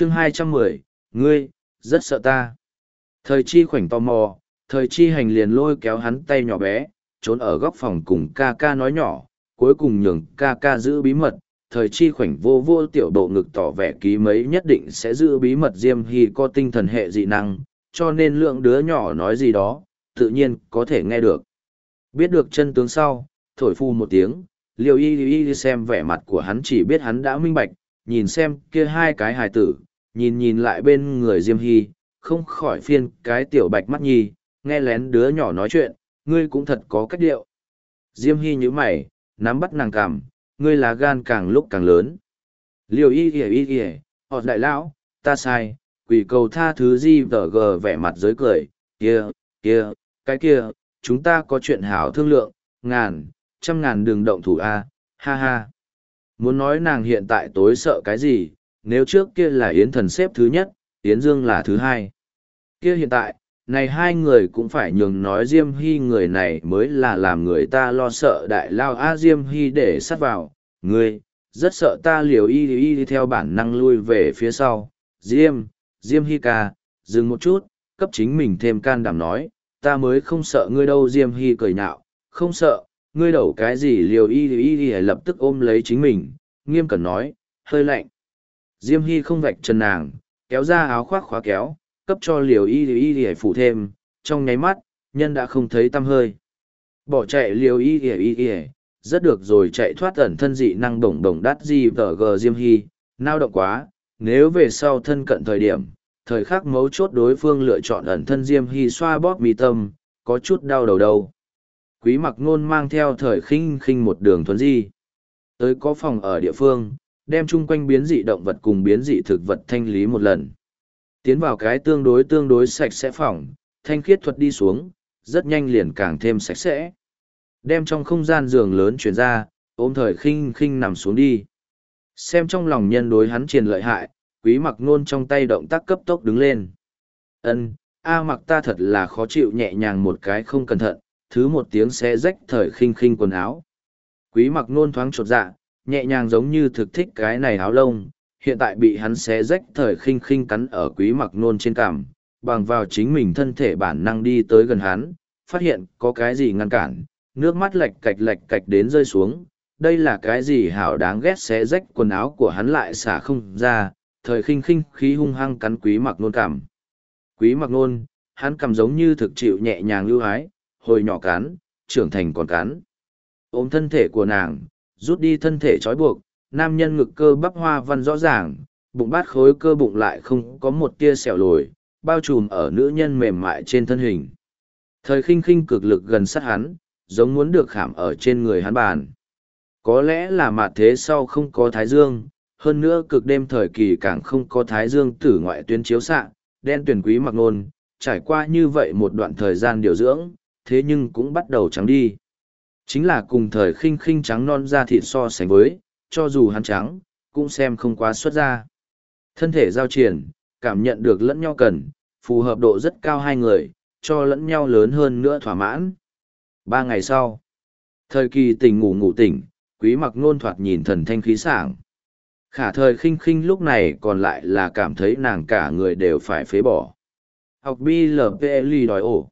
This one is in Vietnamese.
chương hai trăm mười, ngươi, rất sợ ta. Thời chi khoảnh tò mò, thời chi hành liền lôi kéo hắn tay nhỏ bé, trốn ở góc phòng cùng ca ca nói nhỏ, cuối cùng nhường ca ca giữ bí mật. Thời chi khoảnh vô vô tiểu độ ngực tỏ vẻ ký mấy nhất định sẽ giữ bí mật diêm hy có tinh thần hệ dị năng, cho nên lượng đứa nhỏ nói gì đó, tự nhiên có thể nghe được. Biết được chân tướng sau, thổi phu một tiếng liều y y xem vẻ mặt của hắn chỉ biết hắn đã minh bạch, nhìn xem kia hai cái hài tử nhìn nhìn lại bên người diêm hy, không khỏi phiên cái tiểu bạch mắt nhi nghe lén đứa nhỏ nói chuyện, ngươi cũng thật có cách điệu. Diêm hy nhíu mày, nắm bắt nàng cằm, ngươi lá gan càng lúc càng lớn. Liều y Y y ỉa họ đại lão, ta sai, quỷ cầu tha thứ di vờ gờ vẻ mặt giới cười, kia kia, cái kia, chúng ta có chuyện hảo thương lượng, ngàn, trăm ngàn đường động thủ a, ha ha. Muốn nói nàng hiện tại tối sợ cái gì nếu trước kia là yến thần xếp thứ nhất, yến dương là thứ hai. Kia hiện tại, này hai người cũng phải nhường nói diêm hy người này mới là làm người ta lo sợ đại lao a diêm hy để sát vào. Ngươi, rất sợ ta liều y y đi theo bản năng lui về phía sau. Diêm diêm hy ca, dừng một chút, cấp chính mình thêm can đảm nói, ta mới không sợ ngươi đâu diêm hy cười nhạo. Không sợ, ngươi đẩu cái gì liều y y y lập tức ôm lấy chính mình. Nghiêm cẩn nói, hơi lạnh diêm hy không vạch chân nàng, kéo ra áo khoác khóa kéo, cấp cho liều y y y phủ thêm, trong nháy mắt, nhân đã không thấy tăm hơi. Bỏ chạy liều y y y y rất được rồi chạy thoát ẩn thân dị năng bổng đồng đắt di vờ gờ diêm hy, nao động quá, nếu về sau thân cận thời điểm, thời khắc mấu chốt đối phương lựa chọn ẩn thân diêm hy xoa bóp mi tâm, có chút đau đầu đâu. Quý mặc nôn mang theo thời khinh khinh một đường thuấn di. Tới có phòng ở địa phương đem chung quanh biến dị động vật cùng biến dị thực vật thanh lý một lần. Tiến vào cái tương đối tương đối sạch sẽ phòng, thanh khiết thuật đi xuống, rất nhanh liền càng thêm sạch sẽ. Đem trong không gian giường lớn chuyển ra, ôm thời khinh khinh nằm xuống đi. Xem trong lòng nhân đối hắn triền lợi hại, quý mặc nôn trong tay động tác cấp tốc đứng lên. Ân, a mặc ta thật là khó chịu nhẹ nhàng một cái không cẩn thận, thứ một tiếng sẽ rách thời khinh khinh quần áo. Quý mặc nôn thoáng chột dạ nhẹ nhàng giống như thực thích cái này áo lông, hiện tại bị hắn xé rách thời khinh khinh cắn ở quý mặc nôn trên cằm, bằng vào chính mình thân thể bản năng đi tới gần hắn, phát hiện có cái gì ngăn cản, nước mắt lệch cạch lệch cạch đến rơi xuống, đây là cái gì hảo đáng ghét xé rách quần áo của hắn lại xả không ra, thời khinh khinh khí hung hăng cắn quý mặc nôn cảm quý mặc nôn, hắn cầm giống như thực chịu nhẹ nhàng lưu hái, hồi nhỏ cắn, trưởng thành còn cắn. Ôm thân thể của nàng rút đi thân thể trói buộc, nam nhân ngực cơ bắp hoa văn rõ ràng, bụng bát khối cơ bụng lại không có một tia sẹo lồi, bao trùm ở nữ nhân mềm mại trên thân hình. Thời khinh khinh cực lực gần sát hắn, giống muốn được khảm ở trên người hắn bàn. Có lẽ là mặt thế sau không có thái dương, hơn nữa cực đêm thời kỳ càng không có thái dương tử ngoại tuyến chiếu xạ, đen tuyển quý mặc nôn, trải qua như vậy một đoạn thời gian điều dưỡng, thế nhưng cũng bắt đầu trắng đi chính là cùng thời khinh khinh trắng non da thịt so sánh với, cho dù hắn trắng, cũng xem không quá xuất ra. Thân thể giao triển, cảm nhận được lẫn nhau cần, phù hợp độ rất cao hai người, cho lẫn nhau lớn hơn nữa thỏa mãn. Ba ngày sau, thời kỳ tỉnh ngủ ngủ tỉnh, quý mặc nôn thoạt nhìn thần thanh khí sảng. Khả thời khinh khinh lúc này còn lại là cảm thấy nàng cả người đều phải phế bỏ. Học blpli đòi ổ.